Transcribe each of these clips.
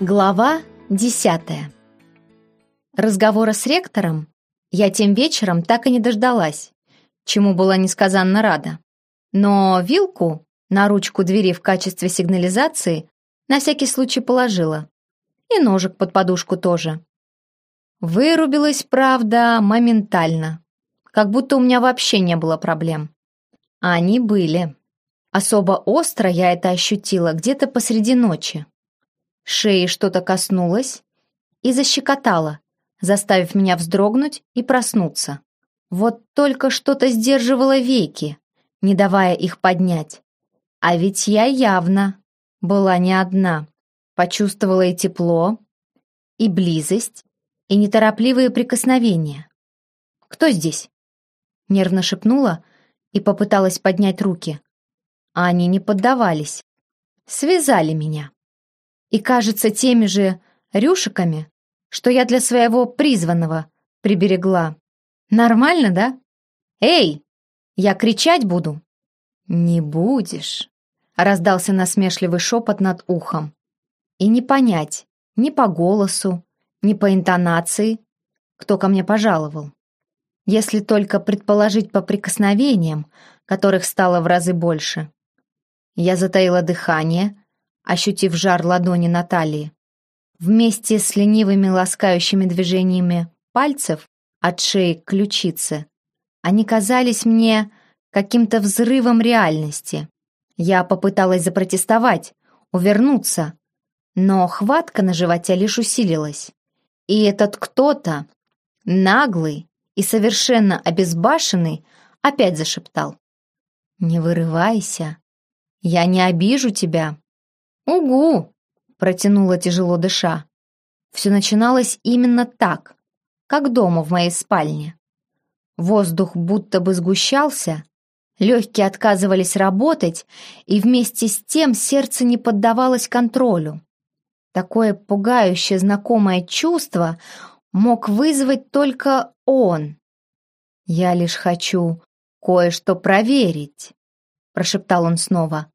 Глава десятая. Разговора с ректором я тем вечером так и не дождалась, чему была несказанно рада. Но вилку на ручку двери в качестве сигнализации на всякий случай положила. И ножик под подушку тоже. Вырубилась, правда, моментально. Как будто у меня вообще не было проблем. А они были. Особо остро я это ощутила где-то посреди ночи. Шеи что-то коснулось и защекотало, заставив меня вздрогнуть и проснуться. Вот только что-то сдерживало веки, не давая их поднять. А ведь я явно была не одна. Почувствовала и тепло, и близость, и неторопливые прикосновения. «Кто здесь?» Нервно шепнула и попыталась поднять руки. А они не поддавались. Связали меня и, кажется, теми же рюшиками, что я для своего призванного приберегла. Нормально, да? Эй, я кричать буду? Не будешь, раздался насмешливый шепот над ухом. И не понять, ни по голосу, ни по интонации, кто ко мне пожаловал. Если только предположить по прикосновениям, которых стало в разы больше. Я затаила дыхание, ощутив жар ладони Натальи. Вместе с ленивыми ласкающими движениями пальцев от шеи к ключице, они казались мне каким-то взрывом реальности. Я попыталась запротестовать, увернуться, но хватка на животе лишь усилилась. И этот кто-то, наглый и совершенно обезбашенный, опять зашептал. «Не вырывайся, я не обижу тебя». «Угу!» — протянула тяжело дыша. Все начиналось именно так, как дома в моей спальне. Воздух будто бы сгущался, легкие отказывались работать, и вместе с тем сердце не поддавалось контролю. Такое пугающее знакомое чувство мог вызвать только он. «Я лишь хочу кое-что проверить», — прошептал он снова.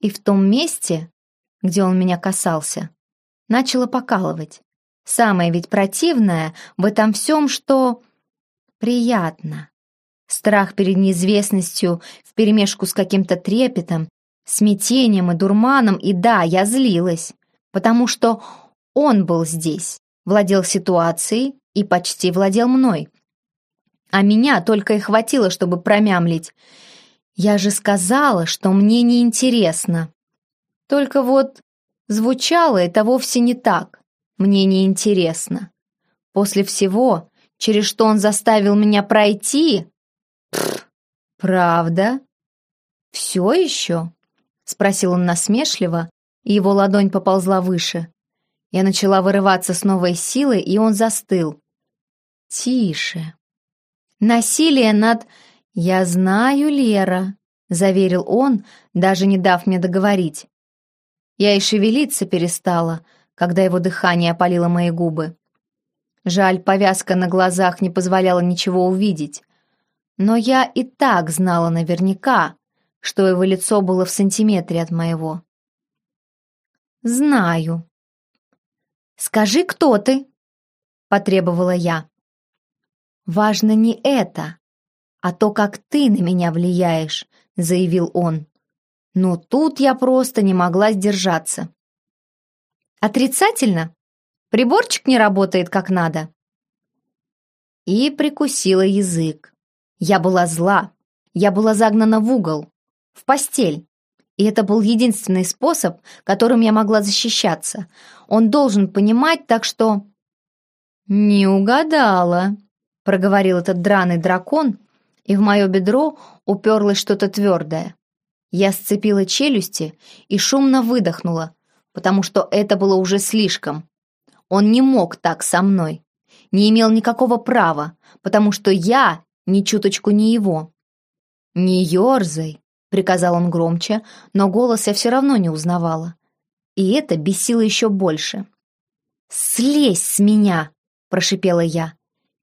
И в том месте, где он меня касался, начало покалывать. Самое ведь противное в этом всем, что приятно. Страх перед неизвестностью вперемешку с каким-то трепетом, смятением и дурманом, и да, я злилась, потому что он был здесь, владел ситуацией и почти владел мной. А меня только и хватило, чтобы промямлить. Я же сказала, что мне неинтересно. Только вот звучало это вовсе не так. Мне не интересно. После всего, через что он заставил меня пройти... Пф, правда? Все еще? Спросил он насмешливо, и его ладонь поползла выше. Я начала вырываться с новой силой, и он застыл. Тише. Насилие над... «Я знаю, Лера», — заверил он, даже не дав мне договорить. Я и шевелиться перестала, когда его дыхание опалило мои губы. Жаль, повязка на глазах не позволяла ничего увидеть. Но я и так знала наверняка, что его лицо было в сантиметре от моего. «Знаю». «Скажи, кто ты?» — потребовала я. «Важно не это, а то, как ты на меня влияешь», — заявил он. Но тут я просто не могла сдержаться. Отрицательно? Приборчик не работает как надо? И прикусила язык. Я была зла. Я была загнана в угол, в постель. И это был единственный способ, которым я могла защищаться. Он должен понимать, так что... «Не угадала», — проговорил этот драный дракон, и в мое бедро уперлось что-то твердое. Я сцепила челюсти и шумно выдохнула, потому что это было уже слишком. Он не мог так со мной, не имел никакого права, потому что я ни чуточку не его. «Не ерзай», — приказал он громче, но голос я все равно не узнавала. И это бесило еще больше. «Слезь с меня!» — прошипела я.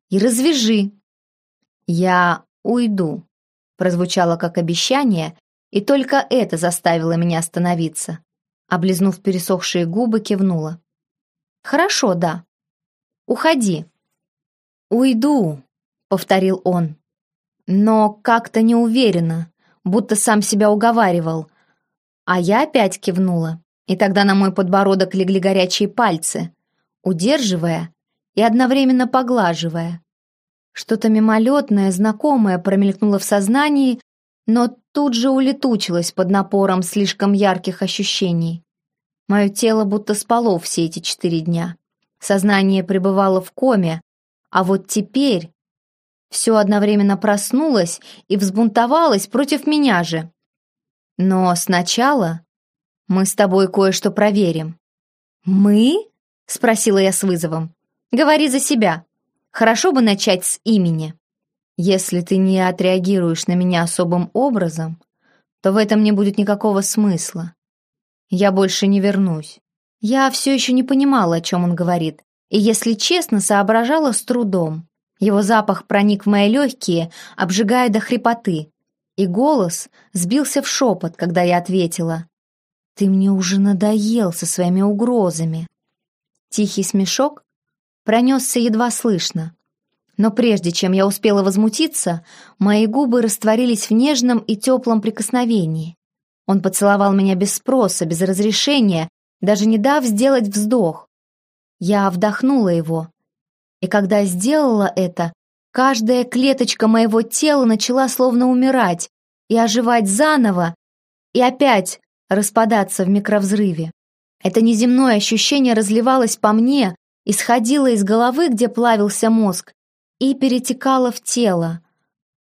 «И развяжи!» «Я уйду», — прозвучало как обещание, и только это заставило меня остановиться. Облизнув пересохшие губы, кивнула. Хорошо, да. Уходи. Уйду, повторил он. Но как-то неуверенно, будто сам себя уговаривал. А я опять кивнула, и тогда на мой подбородок легли горячие пальцы, удерживая и одновременно поглаживая. Что-то мимолетное, знакомое промелькнуло в сознании, но тут же улетучилось под напором слишком ярких ощущений. Мое тело будто спало все эти четыре дня. Сознание пребывало в коме, а вот теперь все одновременно проснулось и взбунтовалось против меня же. Но сначала мы с тобой кое-что проверим. «Мы?» — спросила я с вызовом. «Говори за себя». Хорошо бы начать с имени. Если ты не отреагируешь на меня особым образом, то в этом не будет никакого смысла. Я больше не вернусь. Я все еще не понимала, о чем он говорит, и, если честно, соображала с трудом. Его запах проник в мои легкие, обжигая до хрипоты, и голос сбился в шепот, когда я ответила. «Ты мне уже надоел со своими угрозами». Тихий смешок пронесся едва слышно. Но прежде чем я успела возмутиться, мои губы растворились в нежном и теплом прикосновении. Он поцеловал меня без спроса, без разрешения, даже не дав сделать вздох. Я вдохнула его, и когда сделала это, каждая клеточка моего тела начала словно умирать и оживать заново, и опять распадаться в микровзрыве. Это неземное ощущение разливалось по мне, исходила из головы, где плавился мозг, и перетекала в тело.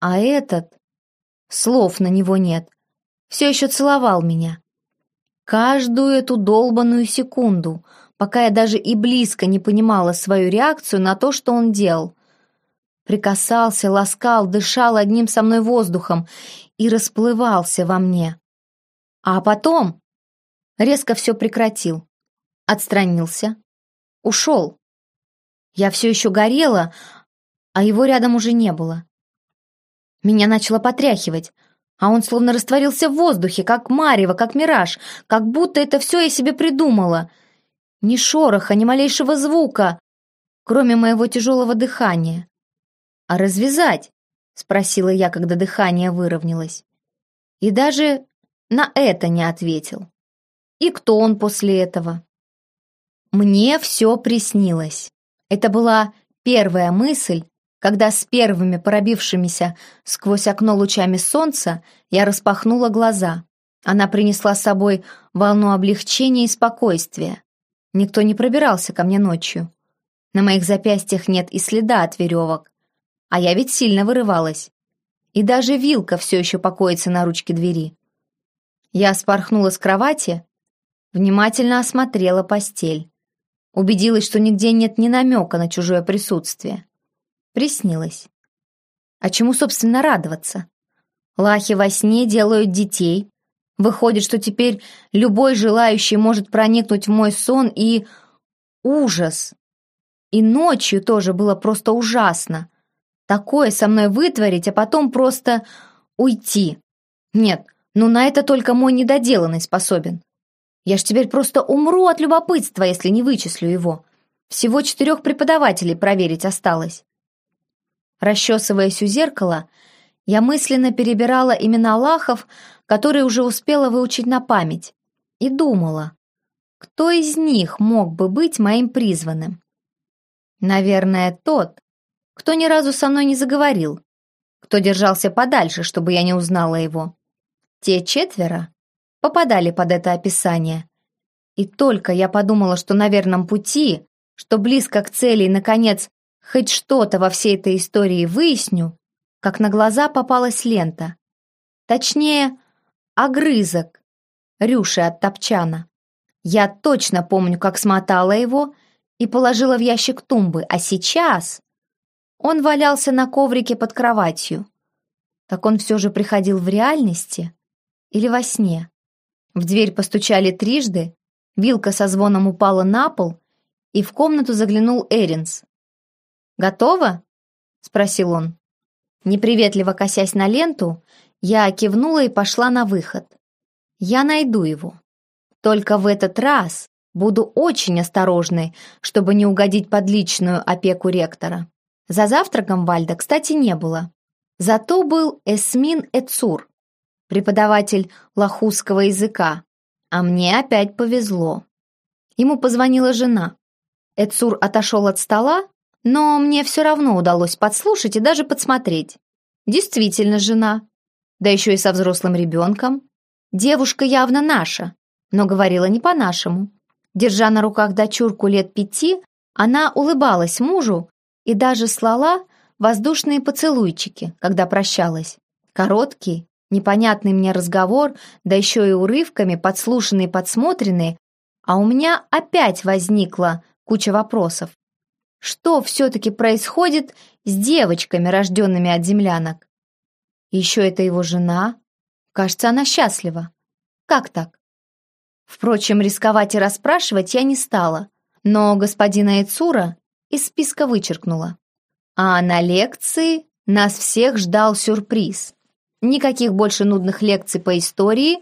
А этот... Слов на него нет. Все еще целовал меня. Каждую эту долбанную секунду, пока я даже и близко не понимала свою реакцию на то, что он делал. Прикасался, ласкал, дышал одним со мной воздухом и расплывался во мне. А потом резко все прекратил. Отстранился, Ушел. Я все еще горела, а его рядом уже не было. Меня начало потряхивать, а он словно растворился в воздухе, как марево, как мираж, как будто это все я себе придумала. Ни шороха, ни малейшего звука, кроме моего тяжелого дыхания. «А развязать?» — спросила я, когда дыхание выровнялось. И даже на это не ответил. И кто он после этого? Мне все приснилось. Это была первая мысль, когда с первыми пробившимися сквозь окно лучами солнца я распахнула глаза. Она принесла с собой волну облегчения и спокойствия. Никто не пробирался ко мне ночью. На моих запястьях нет и следа от веревок. А я ведь сильно вырывалась. И даже вилка все еще покоится на ручке двери. Я спорхнула с кровати, внимательно осмотрела постель. Убедилась, что нигде нет ни намека на чужое присутствие. Приснилось. А чему, собственно, радоваться? Лахи во сне делают детей. Выходит, что теперь любой желающий может проникнуть в мой сон и... Ужас! И ночью тоже было просто ужасно. Такое со мной вытворить, а потом просто уйти. Нет, ну на это только мой недоделанный способен. Я ж теперь просто умру от любопытства, если не вычислю его. Всего четырех преподавателей проверить осталось. Расчесываясь у зеркала, я мысленно перебирала имена лахов, которые уже успела выучить на память, и думала, кто из них мог бы быть моим призванным. Наверное, тот, кто ни разу со мной не заговорил, кто держался подальше, чтобы я не узнала его. Те четверо попадали под это описание. И только я подумала, что на верном пути, что близко к цели и, наконец, хоть что-то во всей этой истории выясню, как на глаза попалась лента. Точнее, огрызок рюши от топчана. Я точно помню, как смотала его и положила в ящик тумбы, а сейчас он валялся на коврике под кроватью. Так он все же приходил в реальности или во сне? В дверь постучали трижды, вилка со звоном упала на пол, и в комнату заглянул Эринс. «Готово?» — спросил он. Неприветливо косясь на ленту, я кивнула и пошла на выход. Я найду его. Только в этот раз Буду очень осторожной, чтобы не угодить под личную опеку ректора. За завтраком Вальда, кстати, не было. Зато был Эсмин Эцур, преподаватель лохусского языка. А мне опять повезло. Ему позвонила жена. Эцур отошел от стола, но мне все равно удалось подслушать и даже подсмотреть. Действительно жена. Да еще и со взрослым ребенком. Девушка явно наша, но говорила не по-нашему. Держа на руках дочурку лет пяти, она улыбалась мужу и даже слала воздушные поцелуйчики, когда прощалась. Короткий, непонятный мне разговор, да еще и урывками, подслушанные подсмотренные, а у меня опять возникла куча вопросов. Что все-таки происходит с девочками, рожденными от землянок? Еще это его жена. Кажется, она счастлива. Как так? Впрочем, рисковать и расспрашивать я не стала, но господина Эцура из списка вычеркнула. А на лекции нас всех ждал сюрприз. Никаких больше нудных лекций по истории.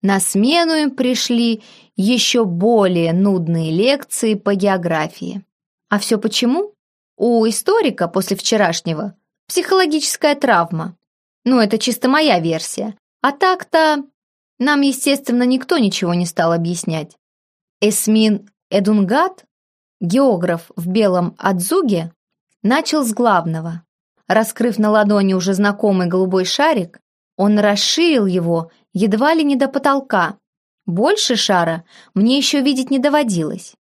На смену им пришли еще более нудные лекции по географии. А все почему? У историка после вчерашнего психологическая травма. Ну, это чисто моя версия. А так-то нам, естественно, никто ничего не стал объяснять. Эсмин Эдунгат, географ в белом Адзуге, начал с главного. Раскрыв на ладони уже знакомый голубой шарик, он расширил его едва ли не до потолка. Больше шара мне еще видеть не доводилось.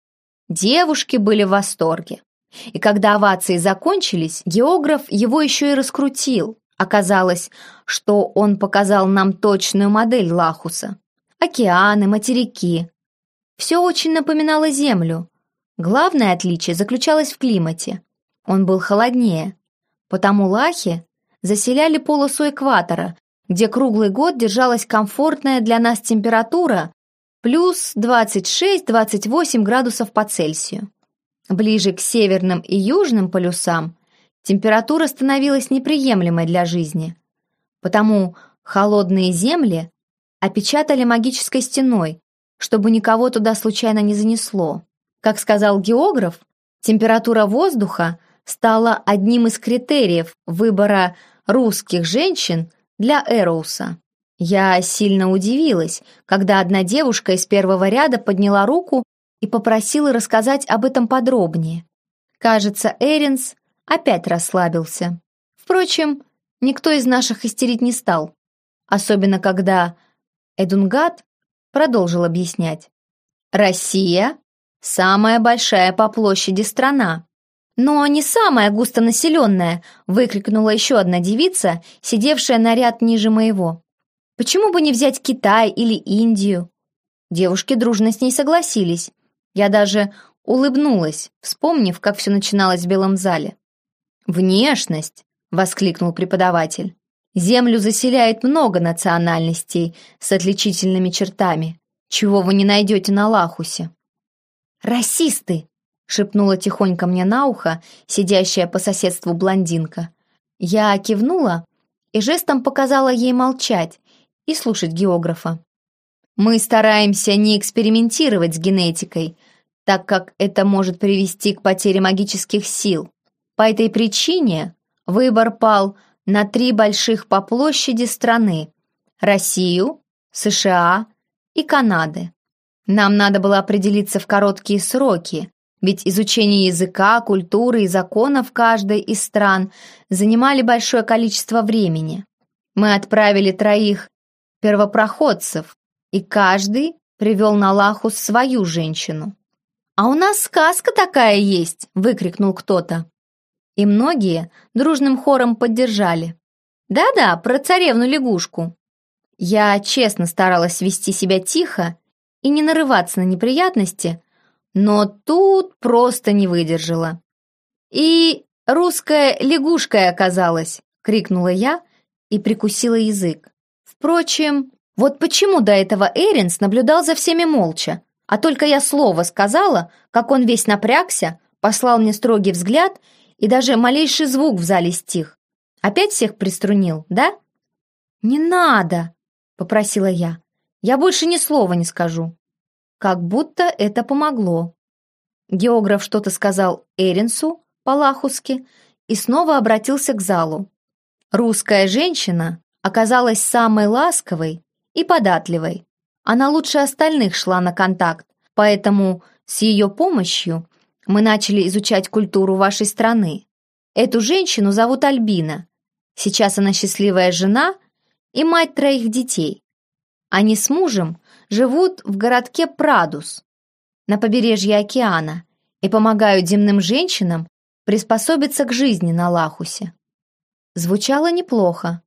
Девушки были в восторге. И когда овации закончились, географ его еще и раскрутил. Оказалось, что он показал нам точную модель Лахуса. Океаны, материки. Все очень напоминало Землю. Главное отличие заключалось в климате. Он был холоднее. Потому лахи заселяли полосу экватора, где круглый год держалась комфортная для нас температура плюс 26-28 градусов по Цельсию. Ближе к северным и южным полюсам температура становилась неприемлемой для жизни. Потому холодные земли опечатали магической стеной, чтобы никого туда случайно не занесло. Как сказал географ, температура воздуха стала одним из критериев выбора русских женщин для Эроуса. Я сильно удивилась, когда одна девушка из первого ряда подняла руку и попросила рассказать об этом подробнее. Кажется, Эринс опять расслабился. Впрочем, никто из наших истерить не стал, особенно когда Эдунгат продолжил объяснять. «Россия – самая большая по площади страна, но не самая густонаселенная», – выкрикнула еще одна девица, сидевшая на ряд ниже моего. Почему бы не взять Китай или Индию? Девушки дружно с ней согласились. Я даже улыбнулась, вспомнив, как все начиналось в белом зале. «Внешность!» — воскликнул преподаватель. «Землю заселяет много национальностей с отличительными чертами, чего вы не найдете на Лахусе». «Расисты!» — шепнула тихонько мне на ухо сидящая по соседству блондинка. Я кивнула и жестом показала ей молчать, и слушать географа. Мы стараемся не экспериментировать с генетикой, так как это может привести к потере магических сил. По этой причине выбор пал на три больших по площади страны – Россию, США и Канады. Нам надо было определиться в короткие сроки, ведь изучение языка, культуры и законов каждой из стран занимали большое количество времени. Мы отправили троих первопроходцев, и каждый привел на Лахус свою женщину. «А у нас сказка такая есть!» — выкрикнул кто-то. И многие дружным хором поддержали. «Да-да, про царевну-лягушку». Я честно старалась вести себя тихо и не нарываться на неприятности, но тут просто не выдержала. «И русская лягушка оказалась!» — крикнула я и прикусила язык. Впрочем, вот почему до этого Эринс наблюдал за всеми молча, а только я слово сказала, как он весь напрягся, послал мне строгий взгляд, и даже малейший звук в зале стих. Опять всех приструнил, да? «Не надо!» — попросила я. «Я больше ни слова не скажу». как будто это помогло. Географ что-то сказал Эринсу по-лахуски и снова обратился к залу. Русская женщина оказалась самой ласковой и податливой. Она лучше остальных шла на контакт, поэтому с ее помощью мы начали изучать культуру вашей страны. Эту женщину зовут Альбина. Сейчас она счастливая жена и мать троих детей. Они с мужем живут в городке Прадус на побережье океана и помогают земным женщинам приспособиться к жизни на Лахусе. Звучало неплохо,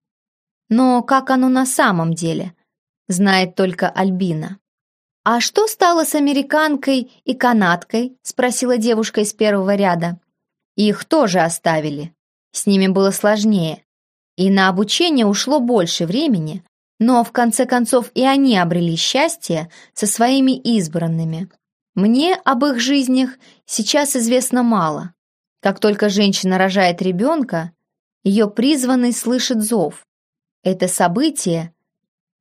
но как оно на самом деле, знает только Альбина. «А что стало с американкой и канадкой?» — спросила девушка из первого ряда. «Их тоже оставили. С ними было сложнее. И на обучение ушло больше времени, но в конце концов и они обрели счастье со своими избранными. Мне об их жизнях сейчас известно мало. Как только женщина рожает ребенка, ее призванный слышит зов. Это событие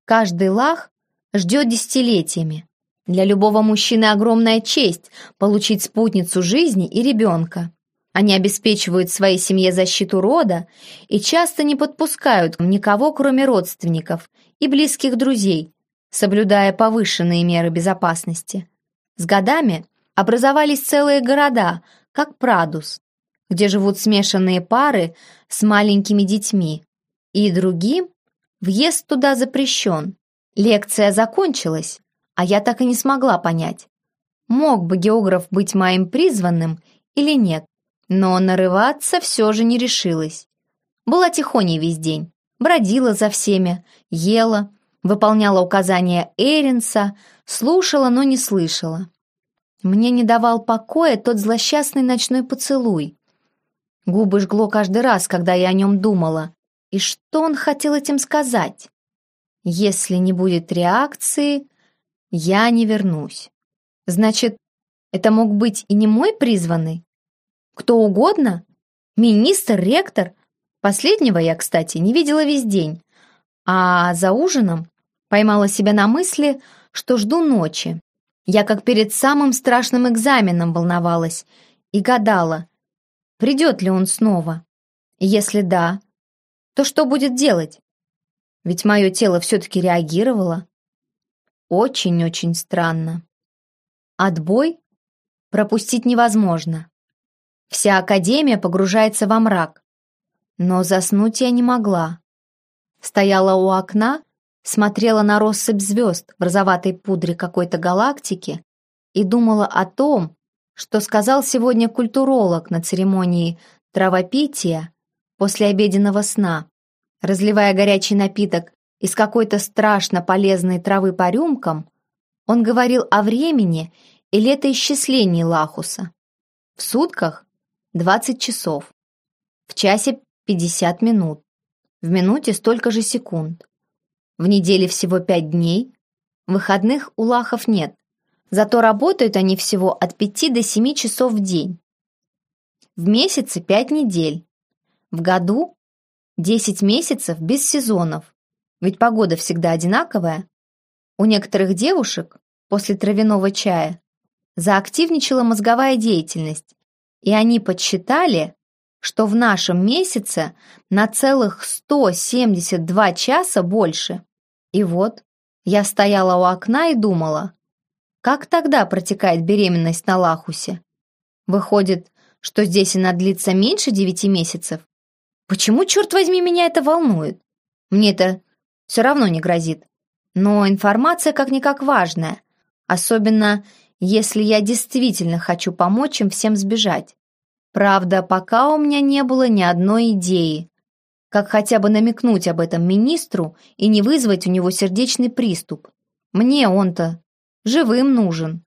каждый лах ждет десятилетиями. Для любого мужчины огромная честь получить спутницу жизни и ребенка. Они обеспечивают своей семье защиту рода и часто не подпускают никого, кроме родственников и близких друзей, соблюдая повышенные меры безопасности. С годами образовались целые города, как Прадус, где живут смешанные пары с маленькими детьми, и другим въезд туда запрещен. Лекция закончилась, а я так и не смогла понять, мог бы географ быть моим призванным или нет но нарываться все же не решилась. Была тихоней весь день, бродила за всеми, ела, выполняла указания Эринса, слушала, но не слышала. Мне не давал покоя тот злосчастный ночной поцелуй. Губы жгло каждый раз, когда я о нем думала. И что он хотел этим сказать? Если не будет реакции, я не вернусь. Значит, это мог быть и не мой призванный? Кто угодно? Министр, ректор? Последнего я, кстати, не видела весь день. А за ужином поймала себя на мысли, что жду ночи. Я как перед самым страшным экзаменом волновалась и гадала, придет ли он снова. если да, то что будет делать? Ведь мое тело все-таки реагировало. Очень-очень странно. Отбой пропустить невозможно. Вся академия погружается во мрак. Но заснуть я не могла. Стояла у окна, смотрела на россыпь звезд в розоватой пудре какой-то галактики и думала о том, что сказал сегодня культуролог на церемонии травопития после обеденного сна, разливая горячий напиток из какой-то страшно полезной травы по рюмкам, он говорил о времени и летоисчислении Лахуса. В сутках 20 часов. В часе 50 минут. В минуте столько же секунд. В неделе всего 5 дней. Выходных у лахов нет. Зато работают они всего от 5 до 7 часов в день. В месяце 5 недель. В году 10 месяцев без сезонов. Ведь погода всегда одинаковая. У некоторых девушек после травяного чая заактивничала мозговая деятельность, и они подсчитали, что в нашем месяце на целых 172 часа больше. И вот я стояла у окна и думала, как тогда протекает беременность на Лахусе? Выходит, что здесь она длится меньше девяти месяцев? Почему, черт возьми, меня это волнует? Мне это все равно не грозит. Но информация как-никак важная, особенно если я действительно хочу помочь им всем сбежать. Правда, пока у меня не было ни одной идеи, как хотя бы намекнуть об этом министру и не вызвать у него сердечный приступ. Мне он-то живым нужен.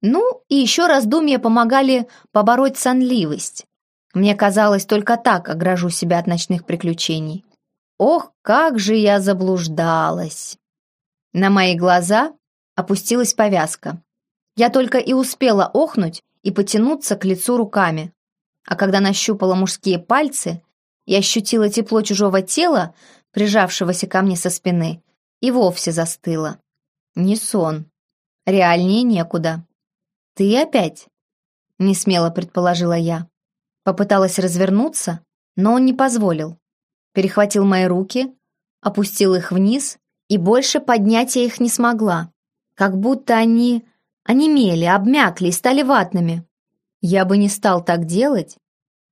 Ну, и еще раздумья помогали побороть сонливость. Мне казалось, только так огражу себя от ночных приключений. Ох, как же я заблуждалась! На мои глаза опустилась повязка. Я только и успела охнуть и потянуться к лицу руками. А когда нащупала мужские пальцы и ощутила тепло чужого тела, прижавшегося ко мне со спины, и вовсе застыла. Не сон. Реальнее некуда. Ты опять? Не смело предположила я. Попыталась развернуться, но он не позволил. Перехватил мои руки, опустил их вниз, и больше поднять я их не смогла. Как будто они онемели, обмякли и стали ватными. Я бы не стал так делать,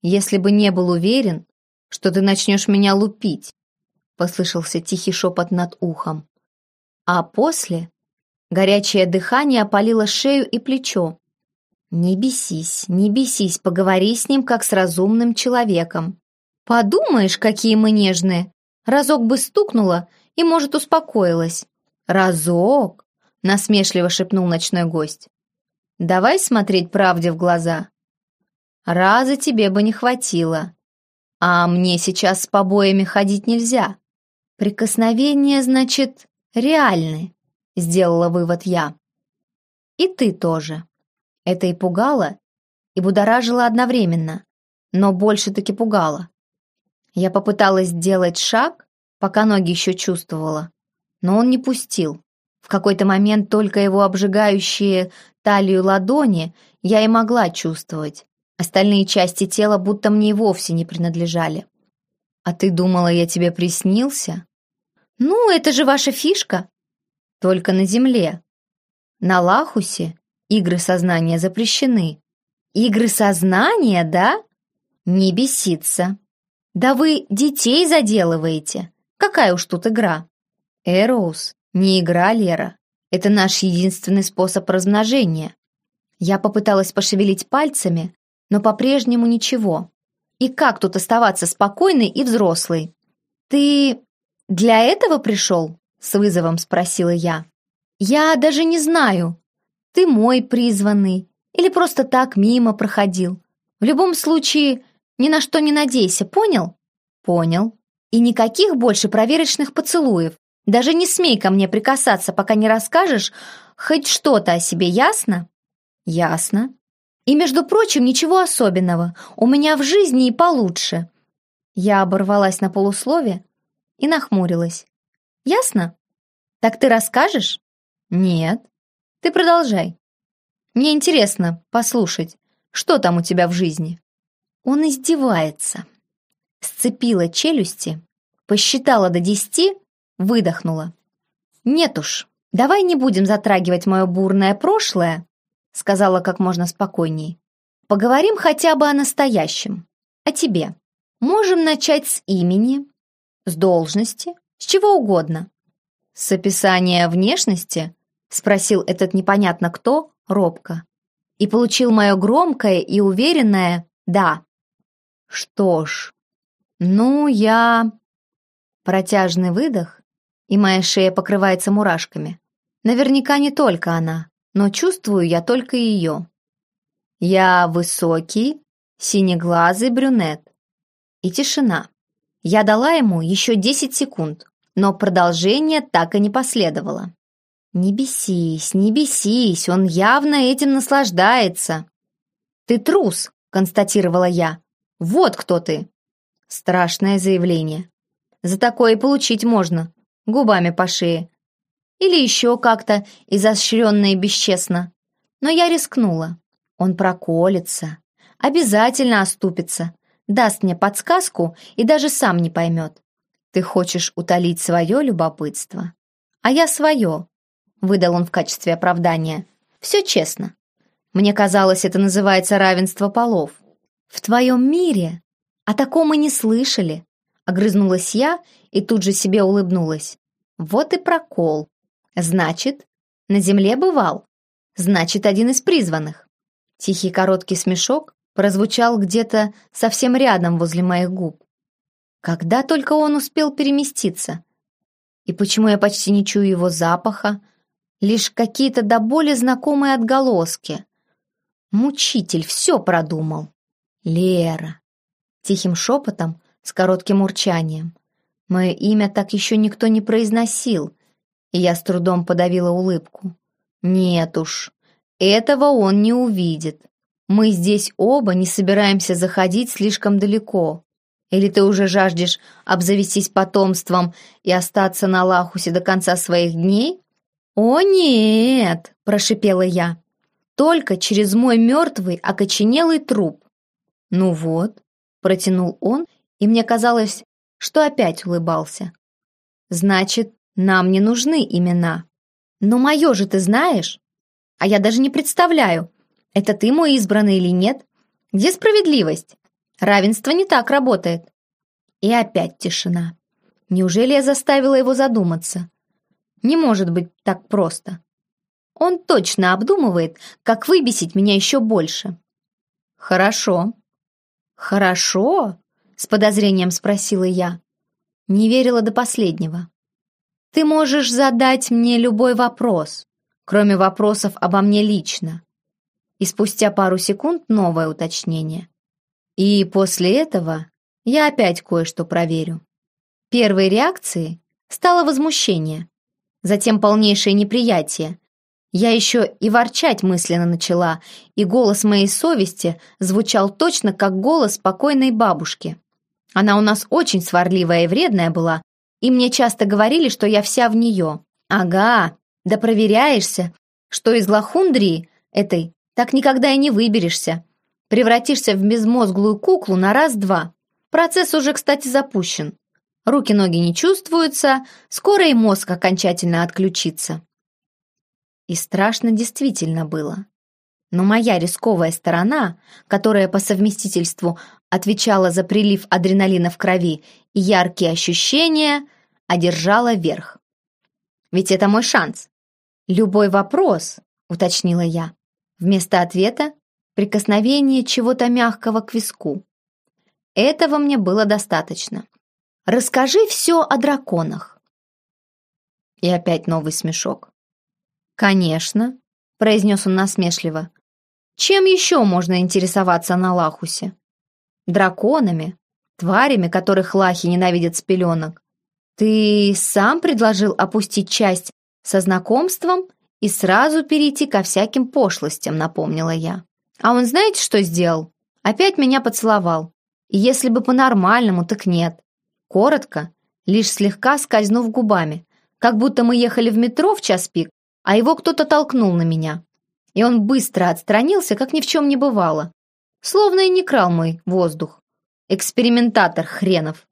если бы не был уверен, что ты начнешь меня лупить, послышался тихий шепот над ухом. А после горячее дыхание опалило шею и плечо. Не бесись, не бесись, поговори с ним, как с разумным человеком. Подумаешь, какие мы нежные. Разок бы стукнула и, может, успокоилась. Разок, насмешливо шепнул ночной гость. Давай смотреть правде в глаза. Раза тебе бы не хватило. А мне сейчас с побоями ходить нельзя. Прикосновения, значит, реальны, сделала вывод я. И ты тоже. Это и пугало, и будоражило одновременно, но больше-таки пугало. Я попыталась сделать шаг, пока ноги еще чувствовала, но он не пустил. В какой-то момент только его обжигающие талию ладони я и могла чувствовать. Остальные части тела будто мне и вовсе не принадлежали. «А ты думала, я тебе приснился?» «Ну, это же ваша фишка!» «Только на земле. На Лахусе игры сознания запрещены». «Игры сознания, да?» «Не беситься. Да вы детей заделываете. Какая уж тут игра?» «Эроус, не игра, Лера. Это наш единственный способ размножения». Я попыталась пошевелить пальцами, но по-прежнему ничего. И как тут оставаться спокойной и взрослой? «Ты для этого пришел?» — с вызовом спросила я. «Я даже не знаю. Ты мой призванный или просто так мимо проходил. В любом случае, ни на что не надейся, понял?» «Понял. И никаких больше проверочных поцелуев. Даже не смей ко мне прикасаться, пока не расскажешь хоть что-то о себе, ясно?» «Ясно. И, между прочим, ничего особенного. У меня в жизни и получше». Я оборвалась на полуслове и нахмурилась. «Ясно? Так ты расскажешь?» «Нет. Ты продолжай. Мне интересно послушать, что там у тебя в жизни». Он издевается. Сцепила челюсти, посчитала до десяти, выдохнула. «Нет уж, давай не будем затрагивать мое бурное прошлое сказала как можно спокойней. Поговорим хотя бы о настоящем, о тебе. Можем начать с имени, с должности, с чего угодно. С описания внешности? Спросил этот непонятно кто, робко. И получил мое громкое и уверенное «да». Что ж, ну я... Протяжный выдох, и моя шея покрывается мурашками. Наверняка не только она но чувствую я только ее. Я высокий, синеглазый брюнет. И тишина. Я дала ему еще десять секунд, но продолжение так и не последовало. «Не бесись, не бесись, он явно этим наслаждается». «Ты трус», — констатировала я. «Вот кто ты». Страшное заявление. За такое получить можно, губами по шее, или еще как-то изощренно и бесчестно. Но я рискнула. Он проколется, обязательно оступится, даст мне подсказку и даже сам не поймет. Ты хочешь утолить свое любопытство, а я свое, выдал он в качестве оправдания. Все честно. Мне казалось, это называется равенство полов. В твоем мире о таком и не слышали. Огрызнулась я и тут же себе улыбнулась. Вот и прокол. Значит, на земле бывал. Значит, один из призванных. Тихий короткий смешок прозвучал где-то совсем рядом возле моих губ. Когда только он успел переместиться? И почему я почти не чую его запаха? Лишь какие-то до боли знакомые отголоски. Мучитель все продумал. Лера. Тихим шепотом, с коротким урчанием. Мое имя так еще никто не произносил, и я с трудом подавила улыбку. «Нет уж, этого он не увидит. Мы здесь оба не собираемся заходить слишком далеко. Или ты уже жаждешь обзавестись потомством и остаться на Лахусе до конца своих дней? «О нет!» – прошипела я. «Только через мой мертвый, окоченелый труп». «Ну вот», – протянул он, и мне казалось, что опять улыбался. «Значит, нам не нужны имена. Но мое же ты знаешь? А я даже не представляю, это ты мой избранный или нет? Где справедливость? Равенство не так работает». И опять тишина. Неужели я заставила его задуматься? Не может быть так просто. Он точно обдумывает, как выбесить меня еще больше. «Хорошо». «Хорошо?» — с подозрением спросила я. Не верила до последнего. «Ты можешь задать мне любой вопрос, кроме вопросов обо мне лично». И спустя пару секунд новое уточнение. И после этого я опять кое-что проверю. Первой реакцией стало возмущение, затем полнейшее неприятие. Я еще и ворчать мысленно начала, и голос моей совести звучал точно как голос спокойной бабушки. Она у нас очень сварливая и вредная была, и мне часто говорили, что я вся в нее. Ага, да проверяешься, что из лохундрии этой так никогда и не выберешься. Превратишься в безмозглую куклу на раз-два. Процесс уже, кстати, запущен. Руки-ноги не чувствуются, скоро и мозг окончательно отключится. И страшно действительно было. Но моя рисковая сторона, которая по совместительству отвечала за прилив адреналина в крови и яркие ощущения, одержала верх. Ведь это мой шанс. Любой вопрос, уточнила я. Вместо ответа прикосновение чего-то мягкого к виску. Этого мне было достаточно. Расскажи все о драконах». И опять новый смешок. «Конечно», — произнес он насмешливо. «Чем еще можно интересоваться на Лахусе? Драконами, тварями, которых лахи ненавидят с пеленок. Ты сам предложил опустить часть со знакомством и сразу перейти ко всяким пошлостям», — напомнила я. «А он знаете, что сделал? Опять меня поцеловал. И если бы по-нормальному, так нет. Коротко, лишь слегка скользнув губами, как будто мы ехали в метро в час пик, а его кто-то толкнул на меня. И он быстро отстранился, как ни в чем не бывало. Словно и не крал мой воздух. Экспериментатор хренов.